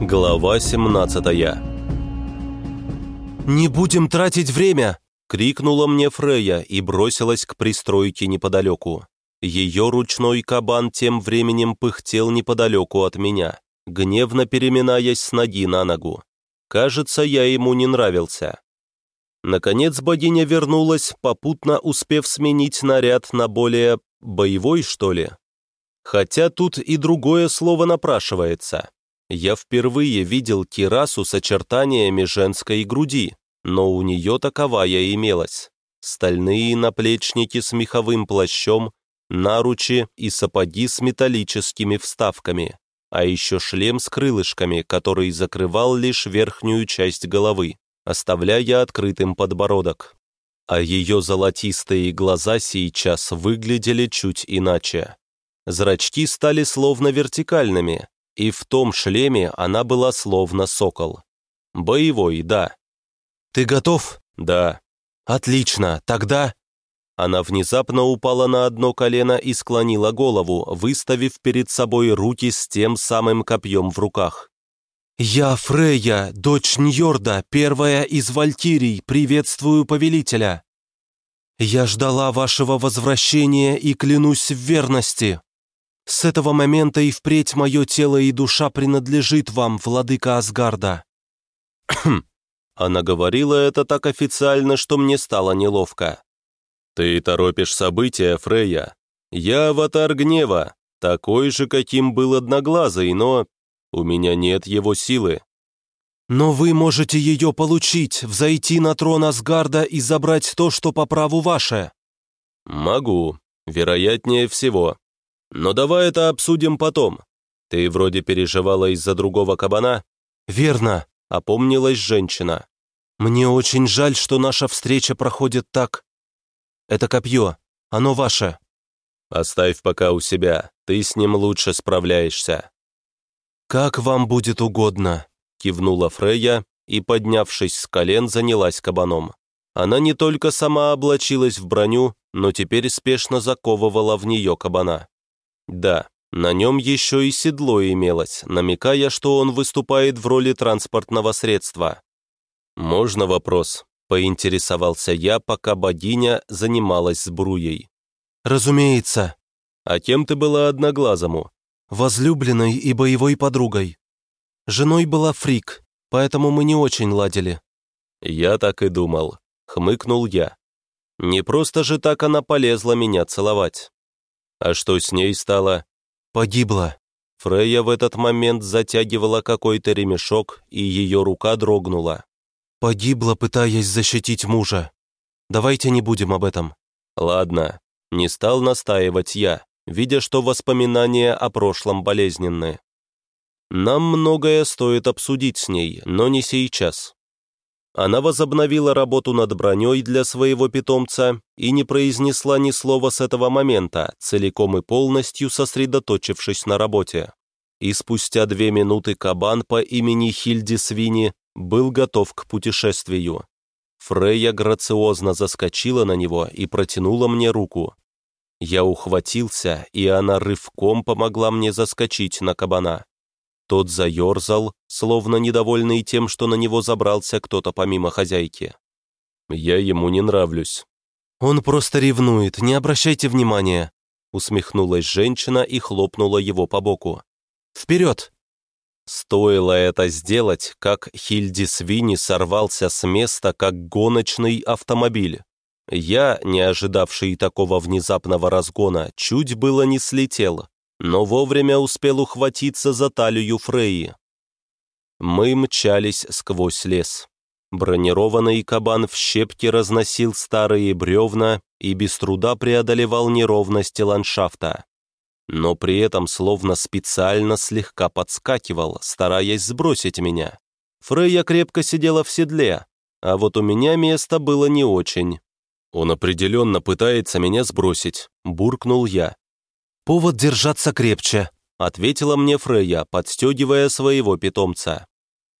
Глава 17 «Не будем тратить время!» — крикнула мне Фрея и бросилась к пристройке неподалеку. Ее ручной кабан тем временем пыхтел неподалеку от меня, гневно переминаясь с ноги на ногу. Кажется, я ему не нравился. Наконец богиня вернулась, попутно успев сменить наряд на более боевой, что ли. Хотя тут и другое слово напрашивается. Я впервые видел кирасу с очертаниями женской груди, но у нее таковая имелась. Стальные наплечники с меховым плащом, наручи и сапоги с металлическими вставками, а еще шлем с крылышками, который закрывал лишь верхнюю часть головы, оставляя открытым подбородок. А ее золотистые глаза сейчас выглядели чуть иначе. Зрачки стали словно вертикальными, и в том шлеме она была словно сокол. Боевой, да. «Ты готов?» «Да». «Отлично, тогда...» Она внезапно упала на одно колено и склонила голову, выставив перед собой руки с тем самым копьем в руках. «Я Фрейя, дочь Ньорда, первая из Валькирий, приветствую повелителя. Я ждала вашего возвращения и клянусь в верности. С этого момента и впредь мое тело и душа принадлежит вам, владыка Асгарда». Она говорила это так официально, что мне стало неловко. «Ты торопишь события, Фрейя. Я аватар гнева, такой же, каким был Одноглазый, но у меня нет его силы». «Но вы можете ее получить, взойти на трон Асгарда и забрать то, что по праву ваше». «Могу, вероятнее всего. Но давай это обсудим потом. Ты вроде переживала из-за другого кабана?» «Верно», — опомнилась женщина. «Мне очень жаль, что наша встреча проходит так. Это копье, оно ваше». «Оставь пока у себя, ты с ним лучше справляешься». «Как вам будет угодно», — кивнула Фрейя и, поднявшись с колен, занялась кабаном. Она не только сама облачилась в броню, но теперь спешно заковывала в нее кабана. Да, на нем еще и седло имелось, намекая, что он выступает в роли транспортного средства. «Можно вопрос?» — поинтересовался я, пока богиня занималась сбруей. «Разумеется». «А кем ты была одноглазому?» «Возлюбленной и боевой подругой. Женой была фрик, поэтому мы не очень ладили». «Я так и думал», — хмыкнул я. «Не просто же так она полезла меня целовать». А что с ней стало? Погибла. Фрейя в этот момент затягивала какой-то ремешок, и ее рука дрогнула. Погибла, пытаясь защитить мужа. Давайте не будем об этом. Ладно, не стал настаивать я, видя, что воспоминания о прошлом болезненны. Нам многое стоит обсудить с ней, но не сейчас. Она возобновила работу над броней для своего питомца и не произнесла ни слова с этого момента, целиком и полностью сосредоточившись на работе. И спустя две минуты кабан по имени Хильди Свини был готов к путешествию. Фрейя грациозно заскочила на него и протянула мне руку. Я ухватился, и она рывком помогла мне заскочить на кабана. Тот заерзал, словно недовольный тем, что на него забрался кто-то помимо хозяйки. Я ему не нравлюсь. «Он просто ревнует, не обращайте внимания», усмехнулась женщина и хлопнула его по боку. «Вперед!» Стоило это сделать, как Хильди Свини сорвался с места, как гоночный автомобиль. Я, не ожидавший такого внезапного разгона, чуть было не слетел, но вовремя успел ухватиться за талию Фреи. Мы мчались сквозь лес. Бронированный кабан в щепки разносил старые бревна и без труда преодолевал неровности ландшафта. Но при этом словно специально слегка подскакивал, стараясь сбросить меня. Фрейя крепко сидела в седле, а вот у меня место было не очень. «Он определенно пытается меня сбросить», — буркнул я. «Повод держаться крепче», — ответила мне Фрея, подстегивая своего питомца.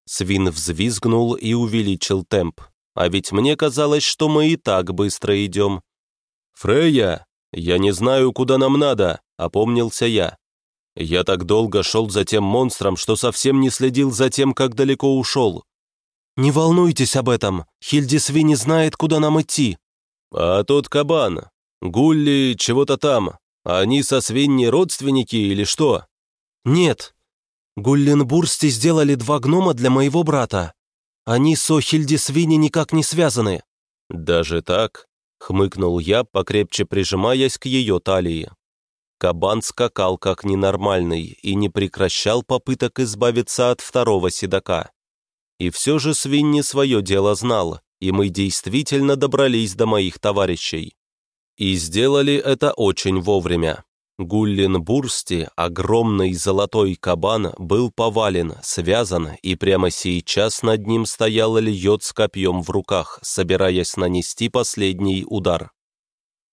Свин взвизгнул и увеличил темп. А ведь мне казалось, что мы и так быстро идем. «Фрея, я не знаю, куда нам надо», — опомнился я. Я так долго шел за тем монстром, что совсем не следил за тем, как далеко ушел. «Не волнуйтесь об этом, Хильдисви не знает, куда нам идти». «А тот кабан, Гулли чего-то там, они со свиньи родственники или что?» «Нет. Гулленбурсти сделали два гнома для моего брата. Они со Хильдисвини никак не связаны». «Даже так?» — хмыкнул я, покрепче прижимаясь к ее талии. Кабан скакал как ненормальный и не прекращал попыток избавиться от второго седока. И все же Свинни свое дело знал, и мы действительно добрались до моих товарищей. И сделали это очень вовремя. Гуллин Бурсти, огромный золотой кабан, был повален, связан, и прямо сейчас над ним стоял льет с копьем в руках, собираясь нанести последний удар.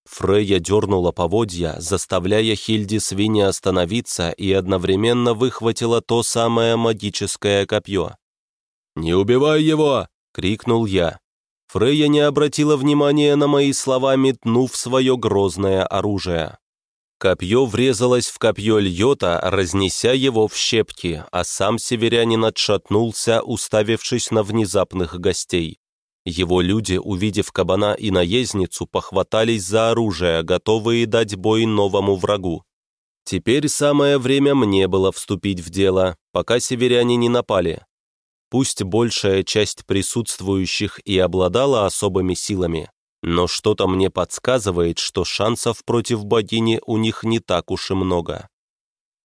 Фрейя дернула поводья, заставляя Хильди свиньи остановиться и одновременно выхватила то самое магическое копье. «Не убивай его!» — крикнул я. Фрейя не обратила внимания на мои слова, метнув свое грозное оружие. Копье врезалось в копье льота, разнеся его в щепки, а сам северянин отшатнулся, уставившись на внезапных гостей. Его люди, увидев кабана и наездницу, похватались за оружие, готовые дать бой новому врагу. Теперь самое время мне было вступить в дело, пока северяне не напали. Пусть большая часть присутствующих и обладала особыми силами, но что-то мне подсказывает, что шансов против богини у них не так уж и много.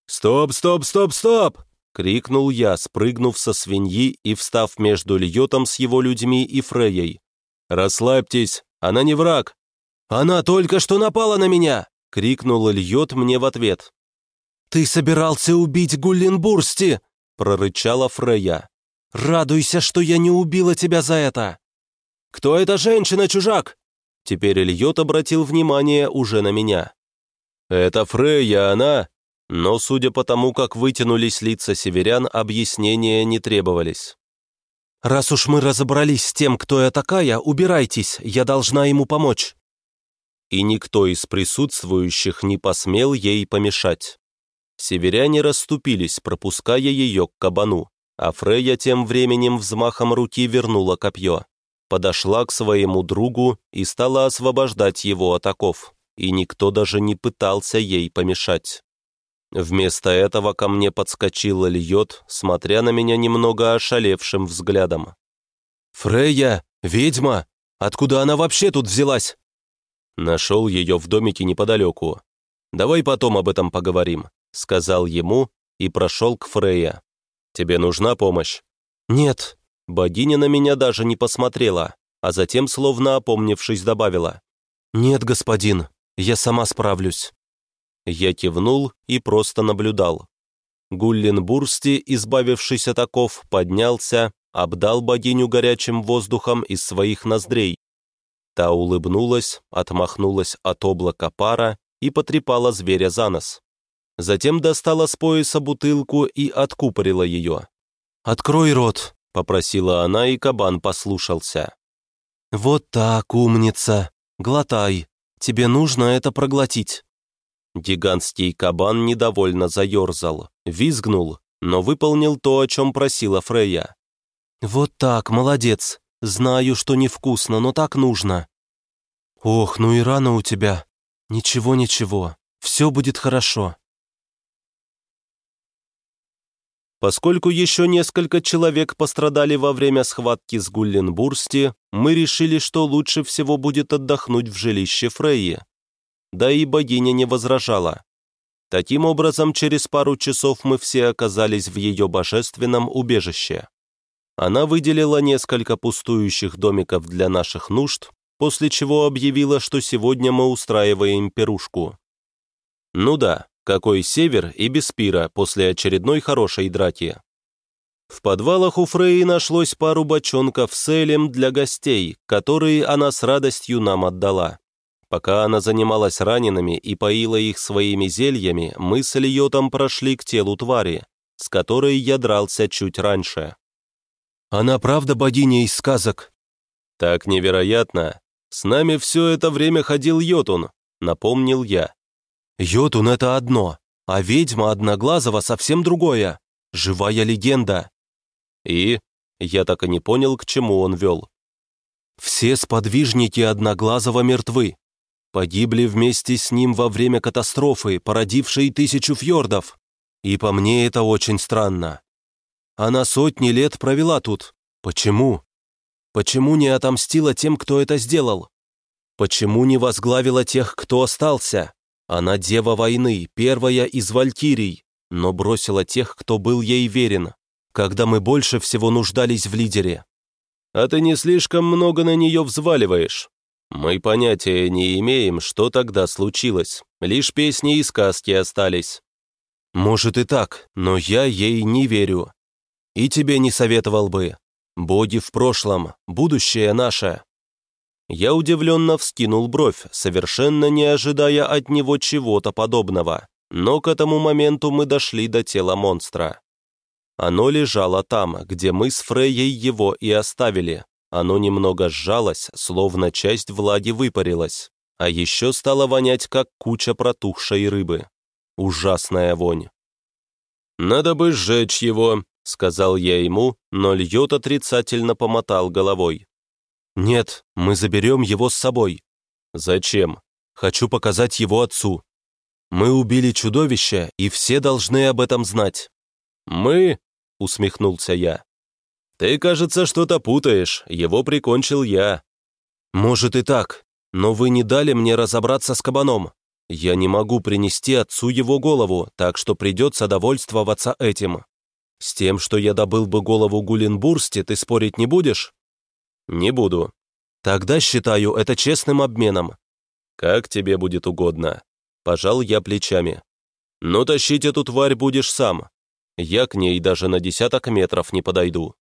«Стоп, стоп, стоп, стоп!» — крикнул я, спрыгнув со свиньи и встав между Льотом с его людьми и Фрейей. «Расслабьтесь, она не враг!» «Она только что напала на меня!» — крикнул Льот мне в ответ. «Ты собирался убить Гулленбурсти!» — прорычала Фрея. «Радуйся, что я не убила тебя за это!» «Кто эта женщина, чужак?» Теперь Льот обратил внимание уже на меня. «Это Фрейя, она...» Но, судя по тому, как вытянулись лица северян, объяснения не требовались. «Раз уж мы разобрались с тем, кто я такая, убирайтесь, я должна ему помочь». И никто из присутствующих не посмел ей помешать. Северяне расступились, пропуская ее к кабану, а Фрейя тем временем взмахом руки вернула копье, подошла к своему другу и стала освобождать его от оков, и никто даже не пытался ей помешать. Вместо этого ко мне подскочил Льот, смотря на меня немного ошалевшим взглядом. «Фрейя, ведьма! Откуда она вообще тут взялась?» Нашел ее в домике неподалеку. «Давай потом об этом поговорим», — сказал ему и прошел к Фрейя. «Тебе нужна помощь?» «Нет». Богиня на меня даже не посмотрела, а затем, словно опомнившись, добавила. «Нет, господин, я сама справлюсь». Я кивнул и просто наблюдал. Гуллин Бурсти, избавившись от оков, поднялся, обдал богиню горячим воздухом из своих ноздрей. Та улыбнулась, отмахнулась от облака пара и потрепала зверя за нос. Затем достала с пояса бутылку и откупорила ее. «Открой рот», — попросила она, и кабан послушался. «Вот так, умница! Глотай! Тебе нужно это проглотить!» Гигантский кабан недовольно заерзал, визгнул, но выполнил то, о чем просила Фрея. «Вот так, молодец! Знаю, что невкусно, но так нужно!» «Ох, ну и рано у тебя! Ничего-ничего, все будет хорошо!» Поскольку еще несколько человек пострадали во время схватки с Гулленбурсти, мы решили, что лучше всего будет отдохнуть в жилище Фрейи да и богиня не возражала. Таким образом, через пару часов мы все оказались в ее божественном убежище. Она выделила несколько пустующих домиков для наших нужд, после чего объявила, что сегодня мы устраиваем пирушку. Ну да, какой север и без пира после очередной хорошей драки. В подвалах у Фреи нашлось пару бочонков с элем для гостей, которые она с радостью нам отдала. Пока она занималась ранеными и поила их своими зельями, мы с Ильотом прошли к телу твари, с которой я дрался чуть раньше. «Она правда богиня из сказок?» «Так невероятно. С нами все это время ходил Йотун», — напомнил я. «Йотун — это одно, А ведьма Одноглазого совсем другое. Живая легенда. И я так и не понял, к чему он вел. Все сподвижники Одноглазого мертвы. Погибли вместе с ним во время катастрофы, породившей тысячу фьордов. И по мне это очень странно. Она сотни лет провела тут. Почему? Почему не отомстила тем, кто это сделал? Почему не возглавила тех, кто остался? Она дева войны, первая из валькирий, но бросила тех, кто был ей верен, когда мы больше всего нуждались в лидере. А ты не слишком много на нее взваливаешь. Мы понятия не имеем, что тогда случилось. Лишь песни и сказки остались. Может и так, но я ей не верю. И тебе не советовал бы. Боги в прошлом, будущее наше». Я удивленно вскинул бровь, совершенно не ожидая от него чего-то подобного. Но к этому моменту мы дошли до тела монстра. Оно лежало там, где мы с Фрейей его и оставили. Оно немного сжалось, словно часть влаги выпарилась. А еще стало вонять, как куча протухшей рыбы. Ужасная вонь. «Надо бы сжечь его», — сказал я ему, но Льот отрицательно помотал головой. «Нет, мы заберем его с собой». «Зачем?» «Хочу показать его отцу. Мы убили чудовище, и все должны об этом знать». «Мы?» — усмехнулся я. «Ты, кажется, что-то путаешь. Его прикончил я». «Может и так, но вы не дали мне разобраться с кабаном. Я не могу принести отцу его голову, так что придется довольствоваться этим». «С тем, что я добыл бы голову Гуленбурсте, ты спорить не будешь?» «Не буду». «Тогда считаю это честным обменом». «Как тебе будет угодно». Пожал я плечами. «Но тащить эту тварь будешь сам. Я к ней даже на десяток метров не подойду».